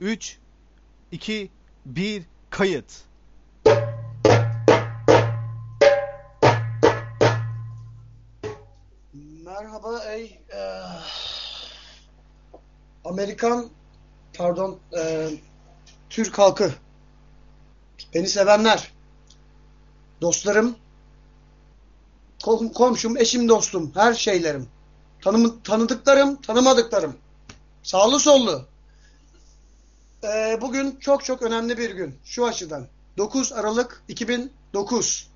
3, 2, 1, kayıt. Merhaba ey eee, Amerikan pardon eee, Türk halkı. Beni sevenler dostlarım kom- komşum eşim dostum her şeylerim. Tanımı, tanıdıklarım tanımadıklarım. Sağlı sollu Eee, bugün çok çok önemli bir gün şu açıdan 9 Aralık 2009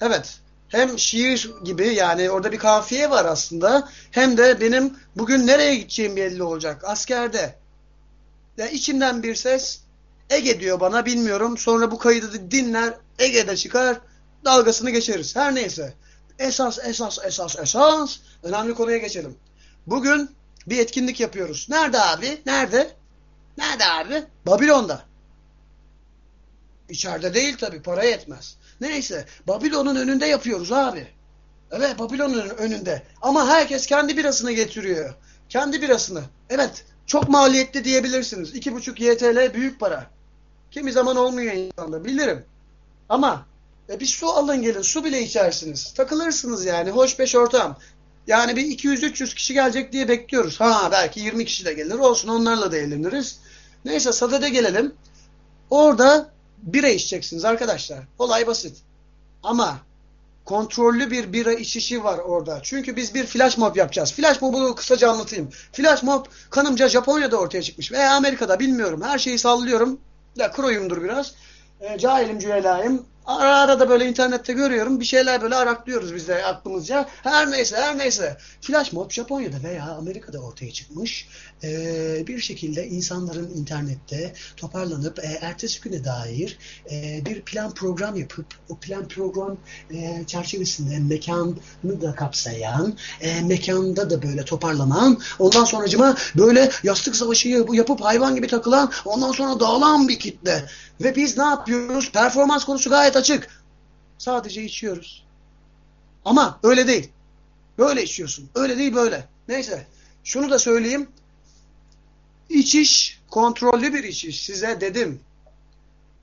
Evet. Hem şiir gibi yani orada bir kafiye var aslında. Hem de benim bugün nereye gideceğim belli olacak. Askerde. Ya içimden bir ses Ege diyor bana bilmiyorum. Sonra bu kaydı dinler. Ege'de çıkar. Dalgasını geçeriz. Her neyse. Esas esas esas esas. Önemli konuya geçelim. Bugün bir etkinlik yapıyoruz. Nerede abi? Nerede? Nerede abi? Babilon'da. İçeride değil tabii para yetmez. Neyse Babilon'un önünde yapıyoruz abi. Evet Babilon'un önünde. Ama herkes kendi birasını getiriyor. Kendi birasını. Evet çok maliyetli diyebilirsiniz. İki buçuk YTL büyük para. Kimi zaman olmuyor insanda bilirim. Ama e, bir su alın gelin su bile içersiniz. Takılırsınız yani hoş beş ortam. Yani bir 200-300 kişi gelecek diye bekliyoruz. Ha belki 20 kişi de gelir olsun onlarla da eğleniriz. Neyse sadede gelelim. Orada bira içeceksiniz arkadaşlar. Olay basit. Ama kontrollü bir bira içişi var orada. Çünkü biz bir flash mob yapacağız. Flash mob'u kısaca anlatayım. Flash mob kanımca Japonya'da ortaya çıkmış veya Amerika'da bilmiyorum. Her şeyi sallıyorum. Ya kroyumdur biraz. E, cahilim cühelayım. Ara ara da böyle internette görüyorum. Bir şeyler böyle araklıyoruz biz de aklımızca. Her neyse her neyse. Flash mob Japonya'da veya Amerika'da ortaya çıkmış. E, bir şekilde insanların internette toparlanıp e, ertesi güne dair e, bir plan program yapıp o plan program e, çerçevesinde mekanı da kapsayan e, mekanda da böyle toparlanan ondan sonracıma böyle yastık savaşı yapıp hayvan gibi takılan ondan sonra dağılan bir kitle. Ve biz ne yapıyoruz? Performans konusu gayet açık. Sadece içiyoruz. Ama öyle değil. Böyle içiyorsun. Öyle değil böyle. Neyse. Şunu da söyleyeyim. İçiş kontrollü bir içiş. Size dedim.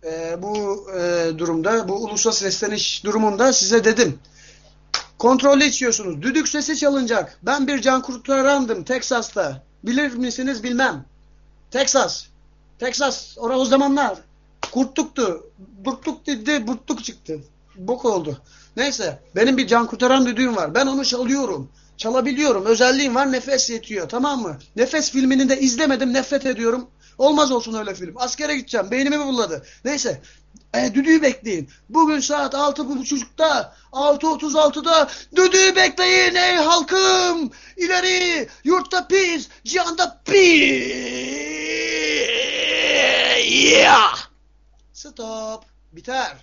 Ee, bu e, durumda, bu ulusal sesleniş durumunda size dedim. Kontrollü içiyorsunuz. Düdük sesi çalınacak. Ben bir can kurtarandım Teksas'ta. Bilir misiniz bilmem. Texas. Texas. Orada o zamanlar. Kurttuktu. Burtluk dedi, burtluk çıktı. Bok oldu. Neyse, benim bir can kurtaran düdüğüm var. Ben onu çalıyorum. Çalabiliyorum. Özelliğim var, nefes yetiyor. Tamam mı? Nefes filmini de izlemedim, nefret ediyorum. Olmaz olsun öyle film. Askere gideceğim. Beynimi bulladı. Neyse. E, düdüğü bekleyin. Bugün saat 6.30'da 6.36'da düdüğü bekleyin ey halkım. İleri yurtta pis, cihanda pis. Yeah. Stop. Biter.